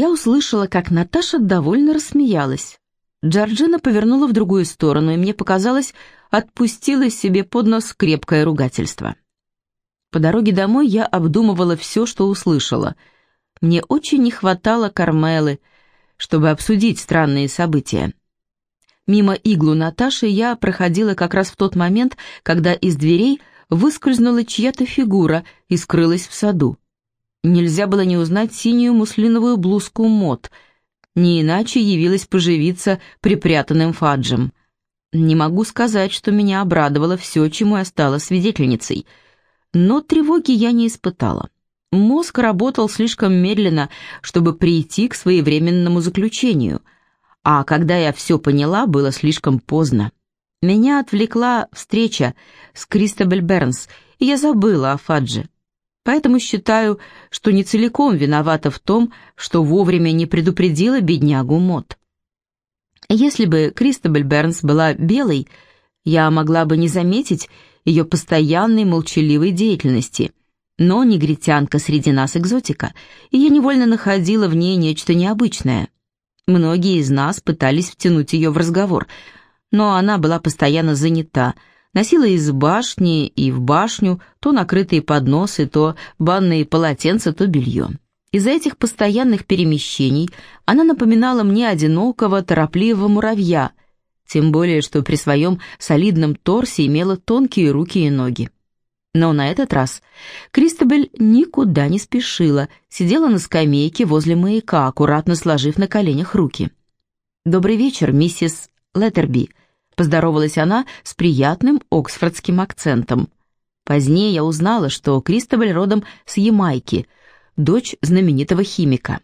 Я услышала, как Наташа довольно рассмеялась. Джорджина повернула в другую сторону, и мне показалось, отпустила себе под нос крепкое ругательство. По дороге домой я обдумывала все, что услышала. Мне очень не хватало Кармелы, чтобы обсудить странные события. Мимо иглу Наташи я проходила как раз в тот момент, когда из дверей выскользнула чья-то фигура и скрылась в саду. Нельзя было не узнать синюю муслиновую блузку мод, не иначе явилась поживиться припрятанным фаджем. Не могу сказать, что меня обрадовало все, чему я стала свидетельницей, но тревоги я не испытала. Мозг работал слишком медленно, чтобы прийти к своевременному заключению, а когда я все поняла, было слишком поздно. Меня отвлекла встреча с Кристобель Бернс, и я забыла о Фадже. Поэтому считаю, что не целиком виновата в том, что вовремя не предупредила беднягу Мот. Если бы Кристобель Бернс была белой, я могла бы не заметить ее постоянной молчаливой деятельности. Но негритянка среди нас экзотика, и я невольно находила в ней нечто необычное. Многие из нас пытались втянуть ее в разговор – но она была постоянно занята, носила из башни и в башню то накрытые подносы, то банные полотенца, то белье. Из-за этих постоянных перемещений она напоминала мне одинокого, торопливого муравья, тем более, что при своем солидном торсе имела тонкие руки и ноги. Но на этот раз Кристобель никуда не спешила, сидела на скамейке возле маяка, аккуратно сложив на коленях руки. «Добрый вечер, миссис Леттерби», — поздоровалась она с приятным оксфордским акцентом. Позднее я узнала, что Кристобаль родом с Ямайки, дочь знаменитого химика.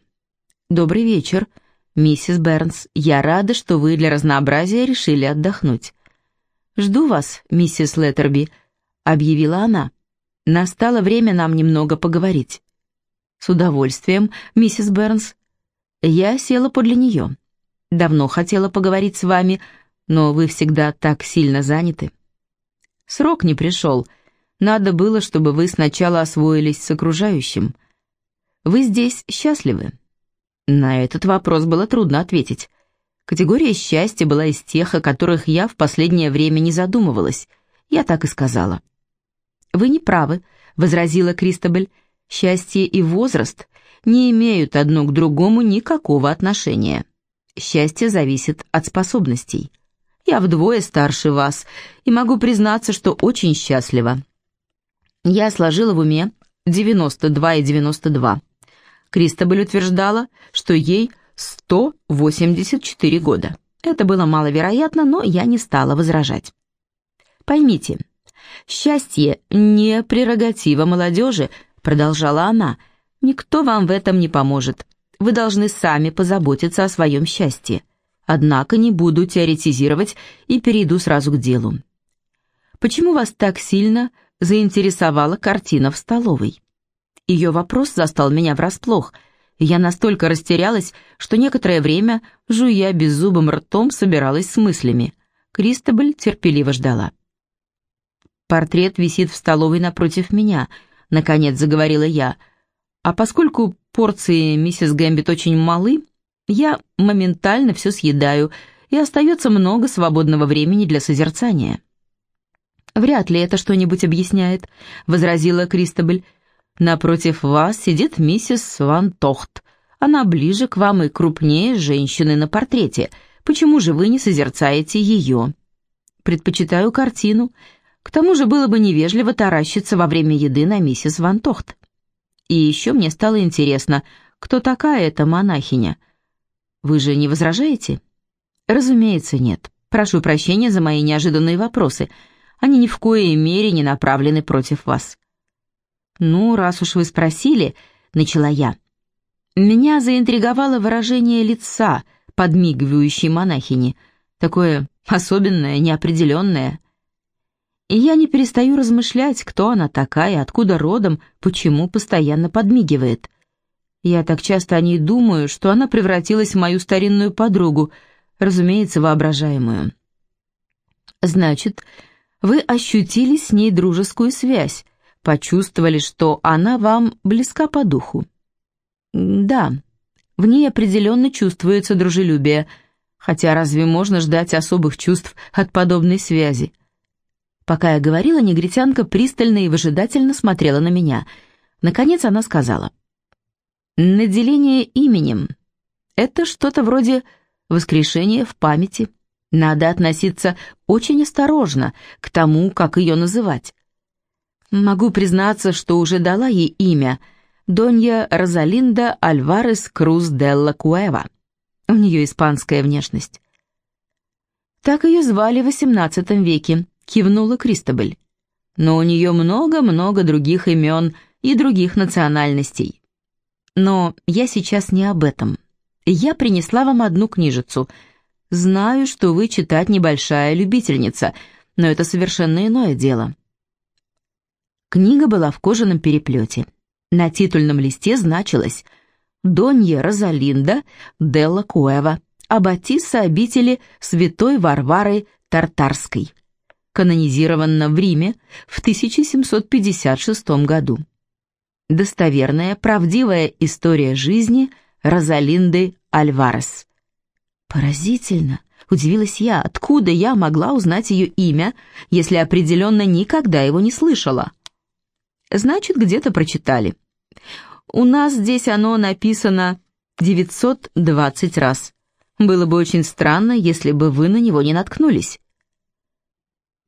«Добрый вечер, миссис Бернс. Я рада, что вы для разнообразия решили отдохнуть». «Жду вас, миссис Леттерби», — объявила она. «Настало время нам немного поговорить». «С удовольствием, миссис Бернс». Я села подле нее. Давно хотела поговорить с вами, но вы всегда так сильно заняты. Срок не пришел. Надо было, чтобы вы сначала освоились с окружающим. Вы здесь счастливы? На этот вопрос было трудно ответить. Категория счастья была из тех, о которых я в последнее время не задумывалась. Я так и сказала. «Вы не правы», — возразила Кристобель. «Счастье и возраст не имеют одно к другому никакого отношения». Счастье зависит от способностей. Я вдвое старше вас и могу признаться, что очень счастлива. Я сложила в уме 92 и 92. Кристобаль утверждала, что ей 184 года. Это было маловероятно, но я не стала возражать. Поймите, счастье не прерогатива молодежи, продолжала она. Никто вам в этом не поможет. Вы должны сами позаботиться о своем счастье. Однако не буду теоретизировать и перейду сразу к делу. Почему вас так сильно заинтересовала картина в столовой? Ее вопрос застал меня врасплох, я настолько растерялась, что некоторое время, жуя беззубым ртом, собиралась с мыслями. Кристобаль терпеливо ждала. «Портрет висит в столовой напротив меня», — наконец заговорила я, — а поскольку порции миссис Гэмбит очень малы, я моментально все съедаю, и остается много свободного времени для созерцания. «Вряд ли это что-нибудь объясняет», — возразила Кристобель. «Напротив вас сидит миссис Ван Тохт. Она ближе к вам и крупнее женщины на портрете. Почему же вы не созерцаете ее?» «Предпочитаю картину. К тому же было бы невежливо таращиться во время еды на миссис Ван Тохт». И еще мне стало интересно, кто такая эта монахиня? Вы же не возражаете? Разумеется, нет. Прошу прощения за мои неожиданные вопросы. Они ни в коей мере не направлены против вас. Ну, раз уж вы спросили, начала я. Меня заинтриговало выражение лица подмигивающей монахини, такое особенное, неопределенное. И я не перестаю размышлять, кто она такая, откуда родом, почему постоянно подмигивает. Я так часто о ней думаю, что она превратилась в мою старинную подругу, разумеется, воображаемую. Значит, вы ощутили с ней дружескую связь, почувствовали, что она вам близка по духу. Да, В ней определенно чувствуется дружелюбие, хотя разве можно ждать особых чувств от подобной связи? Пока я говорила, негритянка пристально и выжидательно смотрела на меня. Наконец она сказала. «Наделение именем — это что-то вроде воскрешения в памяти. Надо относиться очень осторожно к тому, как ее называть. Могу признаться, что уже дала ей имя — Донья Розалинда Альварес Круз Делла Куэва. У нее испанская внешность. Так ее звали в XVIII веке, кивнула Кристобель. Но у нее много-много других имен и других национальностей. Но я сейчас не об этом. Я принесла вам одну книжицу. Знаю, что вы читать небольшая любительница, но это совершенно иное дело. Книга была в кожаном переплете. На титульном листе значилось «Донья Розалинда Делла Куэва, аббатиса обители святой Варвары Тартарской», канонизирована в Риме в 1756 году. Достоверная, правдивая история жизни Розалинды Альварес. Поразительно, удивилась я, откуда я могла узнать ее имя, если определенно никогда его не слышала. Значит, где-то прочитали. У нас здесь оно написано 920 раз. Было бы очень странно, если бы вы на него не наткнулись.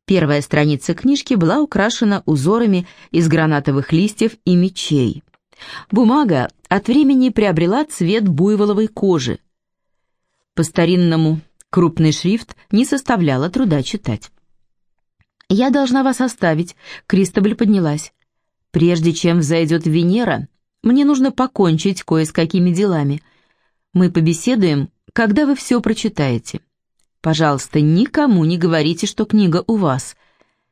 Первая страница книжки была украшена узорами из гранатовых листьев и мечей. Бумага от времени приобрела цвет буйволовой кожи. По-старинному крупный шрифт не составляло труда читать. «Я должна вас оставить», — Кристобаль поднялась. «Прежде чем взойдет Венера, мне нужно покончить кое с какими делами. Мы побеседуем, когда вы все прочитаете. Пожалуйста, никому не говорите, что книга у вас.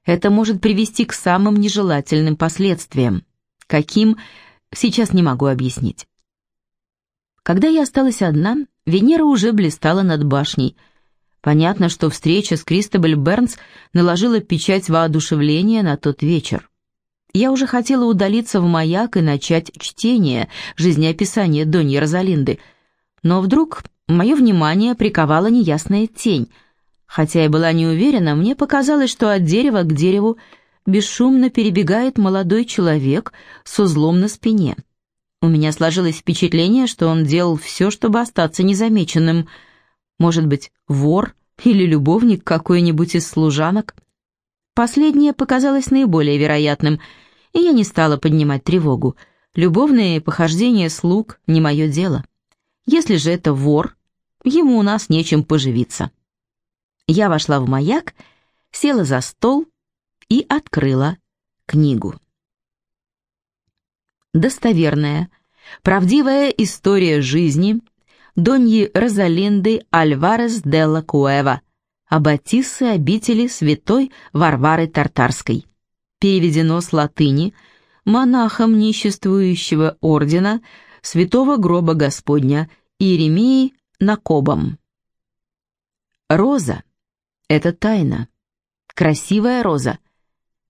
Это может привести к самым нежелательным последствиям. Каким, сейчас не могу объяснить. Когда я осталась одна, Венера уже блистала над башней. Понятно, что встреча с Кристобаль Бернс наложила печать воодушевления на тот вечер. Я уже хотела удалиться в маяк и начать чтение жизнеописания Доньи Розалинды, но вдруг мое внимание приковала неясная тень. Хотя я была не уверена, мне показалось, что от дерева к дереву бесшумно перебегает молодой человек с узлом на спине. У меня сложилось впечатление, что он делал все, чтобы остаться незамеченным. Может быть, вор или любовник какой-нибудь из служанок? Последнее показалось наиболее вероятным — и я не стала поднимать тревогу. Любовные похождения слуг не мое дело. Если же это вор, ему у нас нечем поживиться. Я вошла в маяк, села за стол и открыла книгу. Достоверная, правдивая история жизни Доньи Розалинды Альварес де ла Куэва, аббатисы обители святой Варвары Тартарской переведено с латыни монахом ниществующего ордена Святого Гроба Господня Иеремии Накобом. Роза — это тайна, красивая роза,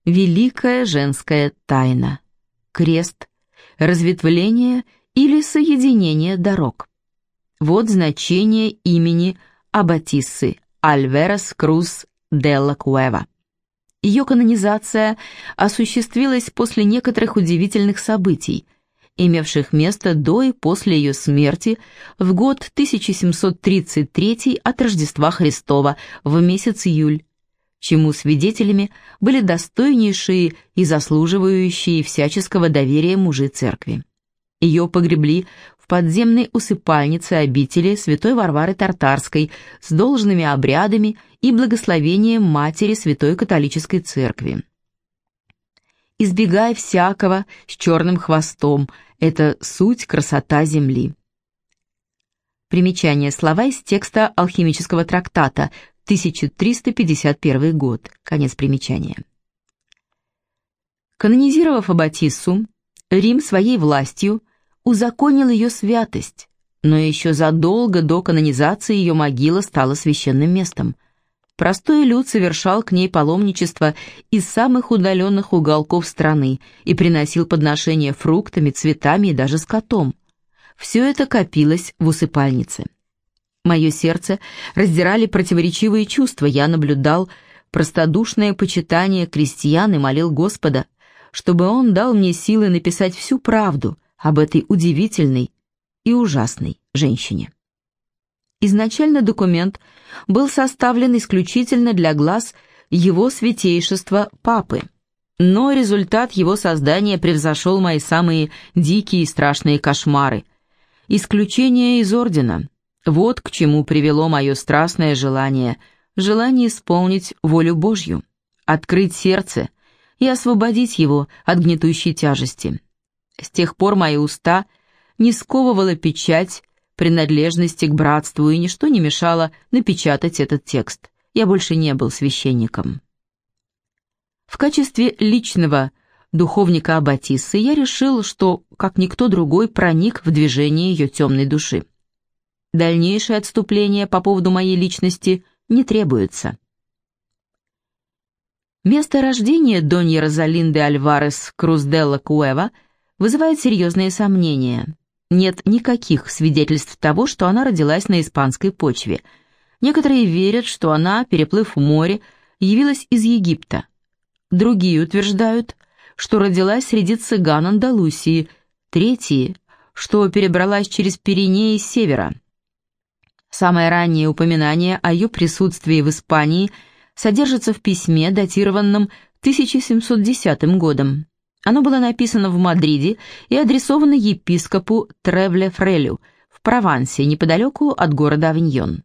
великая женская тайна, крест, разветвление или соединение дорог. Вот значение имени Аббатиссы Альверас Круз Делла Куэва. Ее канонизация осуществилась после некоторых удивительных событий, имевших место до и после ее смерти в год 1733 от Рождества Христова в месяц июль, чему свидетелями были достойнейшие и заслуживающие всяческого доверия мужи церкви. Ее погребли в подземной усыпальнице обители святой Варвары Тартарской с должными обрядами и благословением Матери Святой Католической Церкви. «Избегай всякого с черным хвостом, это суть красота земли». Примечание слова из текста алхимического трактата, 1351 год, конец примечания. Канонизировав Аббатиссу, Рим своей властью – узаконил ее святость, но еще задолго до канонизации ее могила стала священным местом. Простой люд совершал к ней паломничество из самых удаленных уголков страны и приносил подношения фруктами, цветами и даже скотом. Все это копилось в усыпальнице. Мое сердце раздирали противоречивые чувства. Я наблюдал простодушное почитание крестьян и молил Господа, чтобы Он дал мне силы написать всю правду об этой удивительной и ужасной женщине. Изначально документ был составлен исключительно для глаз его святейшества Папы, но результат его создания превзошел мои самые дикие и страшные кошмары. Исключение из ордена. Вот к чему привело мое страстное желание, желание исполнить волю Божью, открыть сердце и освободить его от гнетущей тяжести. С тех пор мои уста не сковывала печать принадлежности к братству, и ничто не мешало напечатать этот текст. Я больше не был священником. В качестве личного духовника Аббатиссы я решил, что, как никто другой, проник в движение ее темной души. Дальнейшее отступление по поводу моей личности не требуется. Место рождения Доньи Розалинды Альварес Крузделла Куэва вызывает серьезные сомнения. Нет никаких свидетельств того, что она родилась на испанской почве. Некоторые верят, что она, переплыв море, явилась из Египта. Другие утверждают, что родилась среди цыган Андалусии. Третьи, что перебралась через Пиренеи с севера. Самое раннее упоминание о ее присутствии в Испании содержится в письме, датированном 1710 годом. Оно было написано в Мадриде и адресовано епископу Тревле Фрелю в Провансе, неподалеку от города Авиньон.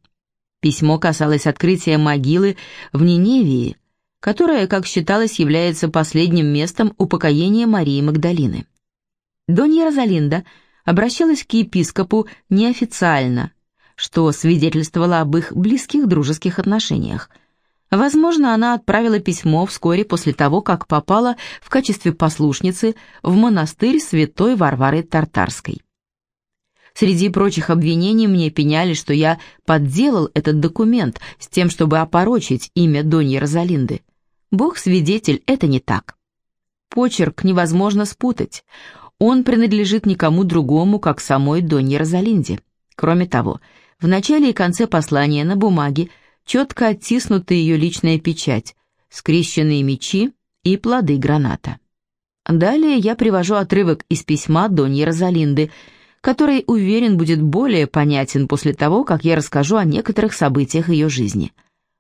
Письмо касалось открытия могилы в Ниневии, которая, как считалось, является последним местом упокоения Марии Магдалины. Донья Розалинда обращалась к епископу неофициально, что свидетельствовало об их близких дружеских отношениях – Возможно, она отправила письмо вскоре после того, как попала в качестве послушницы в монастырь святой Варвары Тартарской. Среди прочих обвинений мне пеняли, что я подделал этот документ с тем, чтобы опорочить имя Доньи Розалинды. Бог свидетель, это не так. Почерк невозможно спутать. Он принадлежит никому другому, как самой Донье Розалинде. Кроме того, в начале и конце послания на бумаге четко оттиснута ее личная печать, скрещенные мечи и плоды граната. Далее я привожу отрывок из письма Доньи Розалинды, который, уверен, будет более понятен после того, как я расскажу о некоторых событиях ее жизни.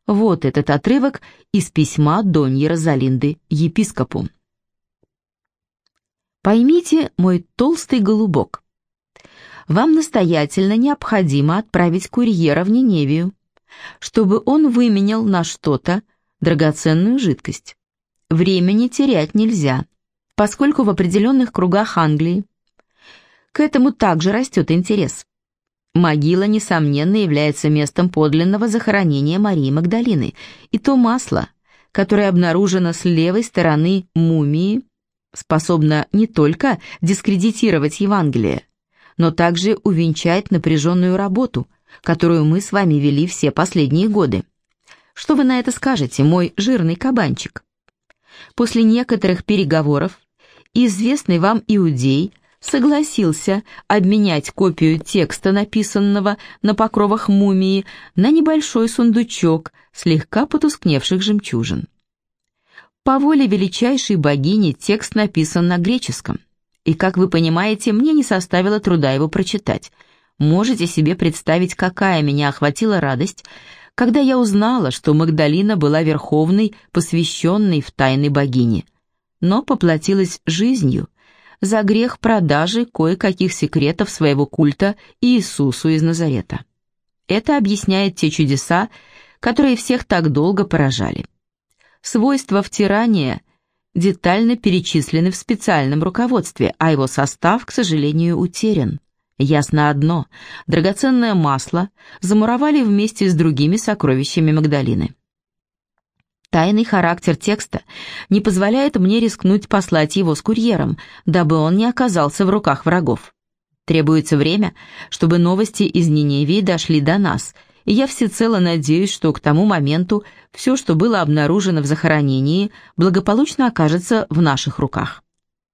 Вот этот отрывок из письма Доньи Розалинды епископу. «Поймите, мой толстый голубок, вам настоятельно необходимо отправить курьера в Ниневию, чтобы он выменял на что-то драгоценную жидкость. Времени терять нельзя, поскольку в определенных кругах Англии к этому также растет интерес. Могила, несомненно, является местом подлинного захоронения Марии Магдалины, и то масло, которое обнаружено с левой стороны мумии, способно не только дискредитировать Евангелие, но также увенчать напряженную работу – которую мы с вами вели все последние годы. Что вы на это скажете, мой жирный кабанчик? После некоторых переговоров известный вам иудей согласился обменять копию текста, написанного на покровах мумии, на небольшой сундучок слегка потускневших жемчужин. По воле величайшей богини текст написан на греческом, и, как вы понимаете, мне не составило труда его прочитать – Можете себе представить, какая меня охватила радость, когда я узнала, что Магдалина была верховной, посвященной в тайны богини, но поплатилась жизнью за грех продажи кое-каких секретов своего культа Иисусу из Назарета. Это объясняет те чудеса, которые всех так долго поражали. Свойства втирания детально перечислены в специальном руководстве, а его состав, к сожалению, утерян. Ясно одно, драгоценное масло замуровали вместе с другими сокровищами Магдалины. Тайный характер текста не позволяет мне рискнуть послать его с курьером, дабы он не оказался в руках врагов. Требуется время, чтобы новости из Ниневии дошли до нас, и я всецело надеюсь, что к тому моменту все, что было обнаружено в захоронении, благополучно окажется в наших руках.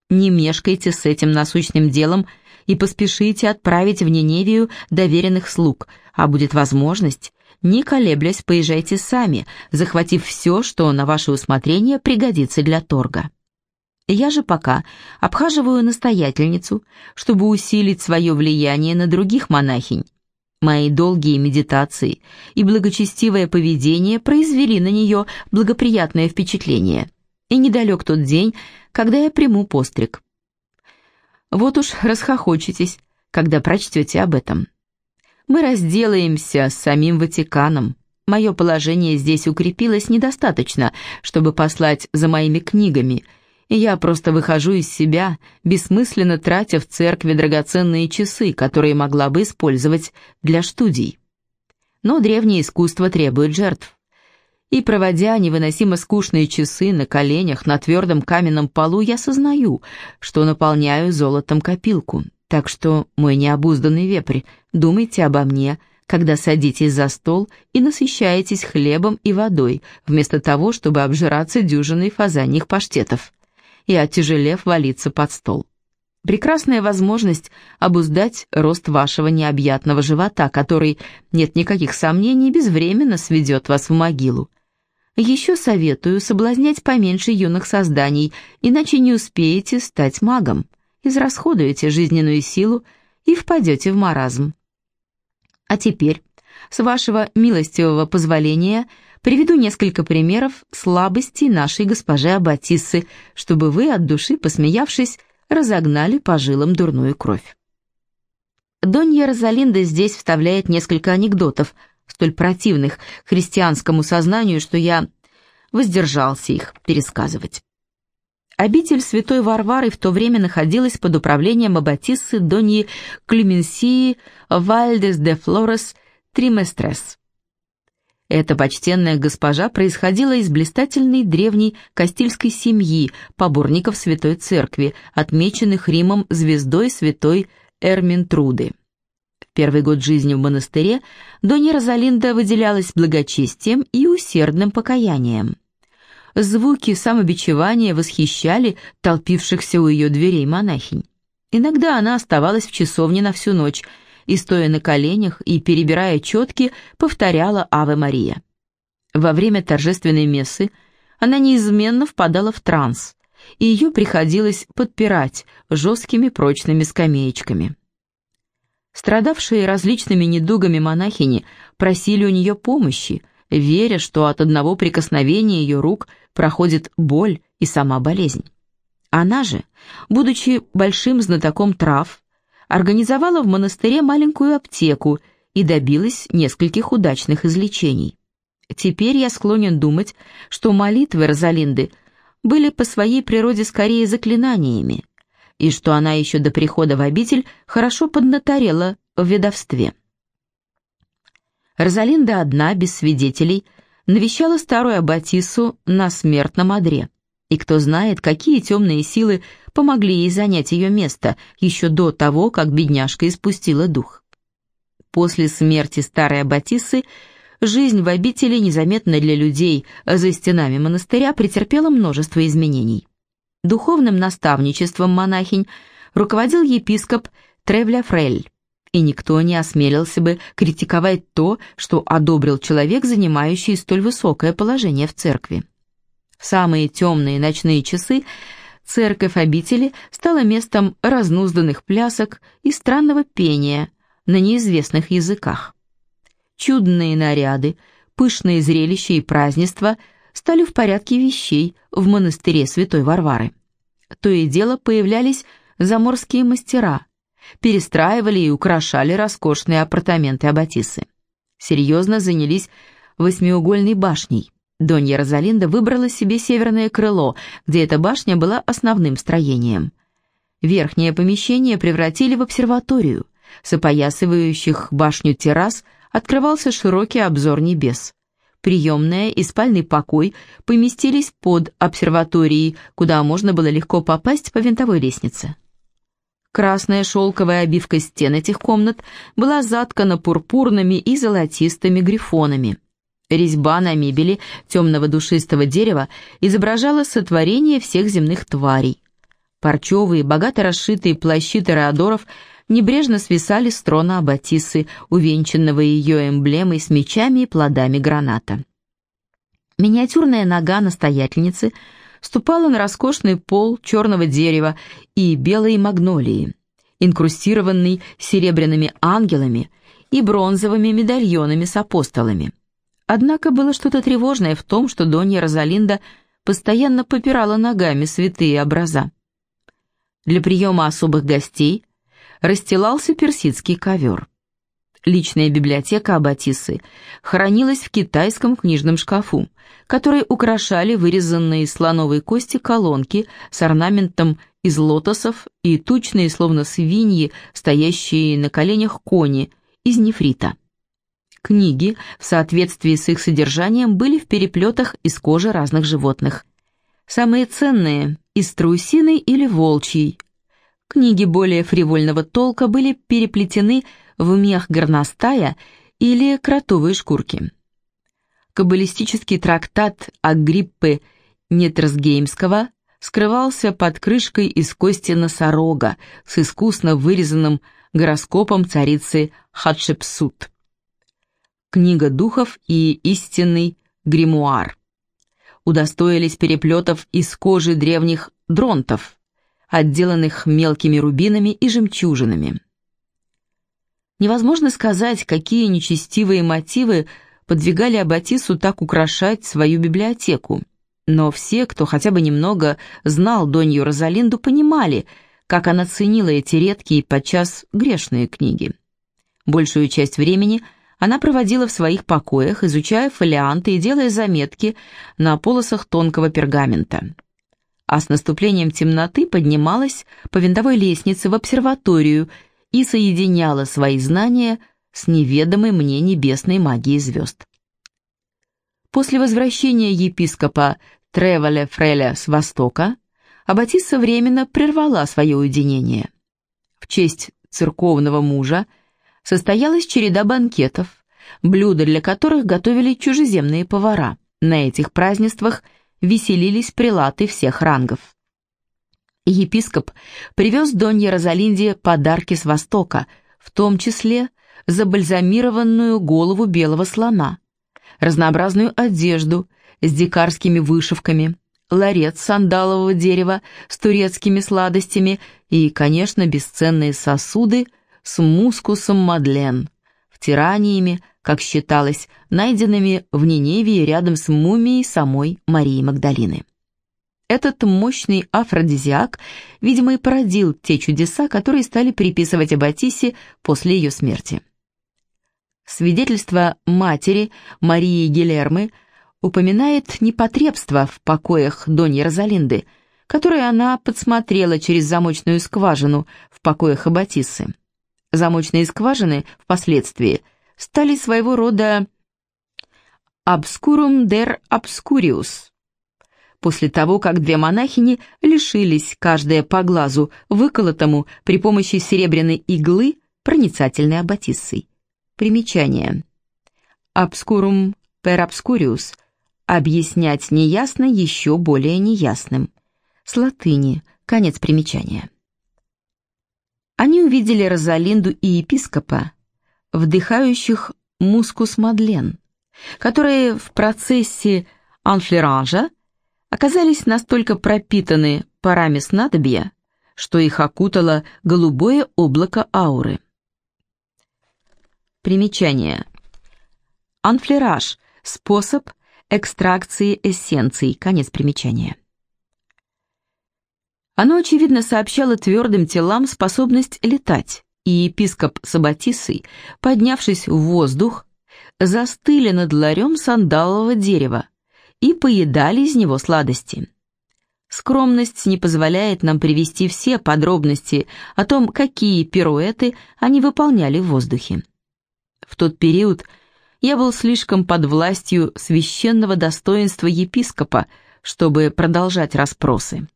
Не мешкайте с этим насущным делом и поспешите отправить в Ниневию доверенных слуг, а будет возможность, не колеблясь, поезжайте сами, захватив все, что на ваше усмотрение пригодится для торга. Я же пока обхаживаю настоятельницу, чтобы усилить свое влияние на других монахинь. Мои долгие медитации и благочестивое поведение произвели на нее благоприятное впечатление. И недалек тот день, когда я приму постриг. Вот уж расхохочетесь, когда прочтете об этом. Мы разделаемся с самим Ватиканом. Мое положение здесь укрепилось недостаточно, чтобы послать за моими книгами – я просто выхожу из себя, бессмысленно тратя в церкви драгоценные часы, которые могла бы использовать для студий. Но древнее искусство требует жертв. И проводя невыносимо скучные часы на коленях на твердом каменном полу, я сознаю, что наполняю золотом копилку. Так что, мой необузданный вепрь, думайте обо мне, когда садитесь за стол и насыщаетесь хлебом и водой, вместо того, чтобы обжираться дюжиной фазаньих паштетов и, отяжелев, валиться под стол. Прекрасная возможность обуздать рост вашего необъятного живота, который, нет никаких сомнений, безвременно сведет вас в могилу. Еще советую соблазнять поменьше юных созданий, иначе не успеете стать магом, израсходуете жизненную силу и впадете в маразм. А теперь, с вашего милостивого позволения, Приведу несколько примеров слабостей нашей госпожи Аббатиссы, чтобы вы, от души посмеявшись, разогнали по жилам дурную кровь. Донья Розалинда здесь вставляет несколько анекдотов, столь противных христианскому сознанию, что я воздержался их пересказывать. Обитель святой Варвары в то время находилась под управлением аббатиссы Доньи Клеменсии Вальдес де Флорес Триместрес. Эта почтенная госпожа происходила из блистательной древней Кастильской семьи, поборников Святой Церкви, отмеченных Римом звездой святой Эрминтруды. Первый год жизни в монастыре Донья Розалинда выделялась благочестием и усердным покаянием. Звуки самобичевания восхищали толпившихся у ее дверей монахинь. Иногда она оставалась в часовне на всю ночь – и, стоя на коленях и перебирая четки, повторяла «Аве Мария». Во время торжественной мессы она неизменно впадала в транс, и ее приходилось подпирать жесткими прочными скамеечками. Страдавшие различными недугами монахини просили у нее помощи, веря, что от одного прикосновения ее рук проходит боль и сама болезнь. Она же, будучи большим знатоком трав, организовала в монастыре маленькую аптеку и добилась нескольких удачных излечений. Теперь я склонен думать, что молитвы Розалинды были по своей природе скорее заклинаниями, и что она еще до прихода в обитель хорошо поднаторела в ведовстве. Розалинда одна, без свидетелей, навещала старую аббатису на смертном одре. И кто знает, какие темные силы помогли ей занять ее место еще до того, как бедняжка испустила дух. После смерти старой Аббатисы жизнь в обители, незаметно для людей за стенами монастыря, претерпела множество изменений. Духовным наставничеством монахинь руководил епископ Тревля Фрель, и никто не осмелился бы критиковать то, что одобрил человек, занимающий столь высокое положение в церкви. В самые темные ночные часы церковь обители стала местом разнузданных плясок и странного пения на неизвестных языках. Чудные наряды, пышные зрелища и празднества стали в порядке вещей в монастыре Святой Варвары. То и дело появлялись заморские мастера, перестраивали и украшали роскошные апартаменты Аббатисы. Серьезно занялись восьмиугольной башней. Донья Розалинда выбрала себе северное крыло, где эта башня была основным строением. Верхнее помещение превратили в обсерваторию. С опоясывающих башню террас открывался широкий обзор небес. Приемная и спальный покой поместились под обсерваторией, куда можно было легко попасть по винтовой лестнице. Красная шелковая обивка стен этих комнат была заткана пурпурными и золотистыми грифонами – Резьба на мебели темного душистого дерева изображала сотворение всех земных тварей. Парчевые, богато расшитые плащи тореадоров небрежно свисали с трона Аббатисы, увенчанного ее эмблемой с мечами и плодами граната. Миниатюрная нога настоятельницы ступала на роскошный пол черного дерева и белой магнолии, инкрустированный серебряными ангелами и бронзовыми медальонами с апостолами. Однако было что-то тревожное в том, что Донья Розалинда постоянно попирала ногами святые образа. Для приема особых гостей расстилался персидский ковер. Личная библиотека Аббатисы хранилась в китайском книжном шкафу, который украшали вырезанные из слоновой кости колонки с орнаментом из лотосов и тучные, словно свиньи, стоящие на коленях кони из нефрита. Книги, в соответствии с их содержанием, были в переплетах из кожи разных животных. Самые ценные – из страусиной или волчьей. Книги более фривольного толка были переплетены в мех горностая или кротовые шкурки. Каббалистический трактат Агриппы Нетрсгеймского скрывался под крышкой из кости носорога с искусно вырезанным гороскопом царицы Хатшепсут. Книга духов и истинный гримуар. Удостоились переплетов из кожи древних дронтов, отделанных мелкими рубинами и жемчужинами. Невозможно сказать, какие нечестивые мотивы подвигали Аббатису так украшать свою библиотеку. Но все, кто хотя бы немного знал Донью Розалинду, понимали, как она ценила эти редкие, подчас грешные книги. Большую часть времени она проводила в своих покоях, изучая фолианты и делая заметки на полосах тонкого пергамента. А с наступлением темноты поднималась по винтовой лестнице в обсерваторию и соединяла свои знания с неведомой мне небесной магией звезд. После возвращения епископа Треволя Фреля с Востока, Аббатисса временно прервала свое уединение. В честь церковного мужа состоялась череда банкетов, блюда для которых готовили чужеземные повара. На этих празднествах веселились прилаты всех рангов. Епископ привез Донье Розалинде подарки с Востока, в том числе забальзамированную голову белого слона, разнообразную одежду с дикарскими вышивками, ларец сандалового дерева с турецкими сладостями и, конечно, бесценные сосуды с мускусом Мадлен, втираниями, как считалось, найденными в Ниневии рядом с мумией самой Марии Магдалины. Этот мощный афродизиак, видимо, и породил те чудеса, которые стали приписывать Аббатисе после ее смерти. Свидетельство матери Марии Гилермы – упоминает непотребство в покоях Доньи Розалинды, которое она подсмотрела через замочную скважину в покоях Аббатисы. Замочные скважины впоследствии стали своего рода «обскурум дер обскуриус», после того, как две монахини лишились каждая по глазу, выколотому при помощи серебряной иглы проницательной аббатиссой. Примечание. «Обскурум per obscurius» Объяснять неясно еще более неясным. С латыни. Конец примечания. Они увидели Розалинду и епископа, вдыхающих мускус Мадлен, которые в процессе анфлеранжа оказались настолько пропитаны парами снадобья, что их окутало голубое облако ауры. Примечание. Анфлераж – способ – экстракции эссенций. Конец примечания. Оно, очевидно, сообщало твердым телам способность летать, и епископ Сабатисой, поднявшись в воздух, застыли над ларем сандалового дерева и поедали из него сладости. Скромность не позволяет нам привести все подробности о том, какие пируэты они выполняли в воздухе. В тот период – я был слишком под властью священного достоинства епископа, чтобы продолжать расспросы.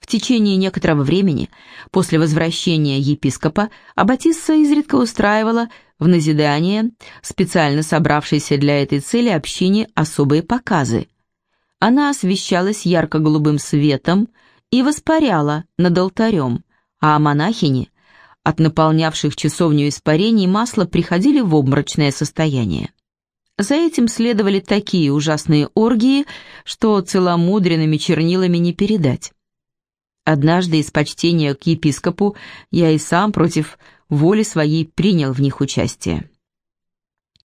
В течение некоторого времени, после возвращения епископа, Аббатисса изредка устраивала в назидание специально собравшейся для этой цели общине особые показы. Она освещалась ярко-голубым светом и воспаряла над алтарем, а монахини от наполнявших часовню испарений масла приходили в обморочное состояние. За этим следовали такие ужасные оргии, что целомудренными чернилами не передать. Однажды из почтения к епископу я и сам против воли своей принял в них участие.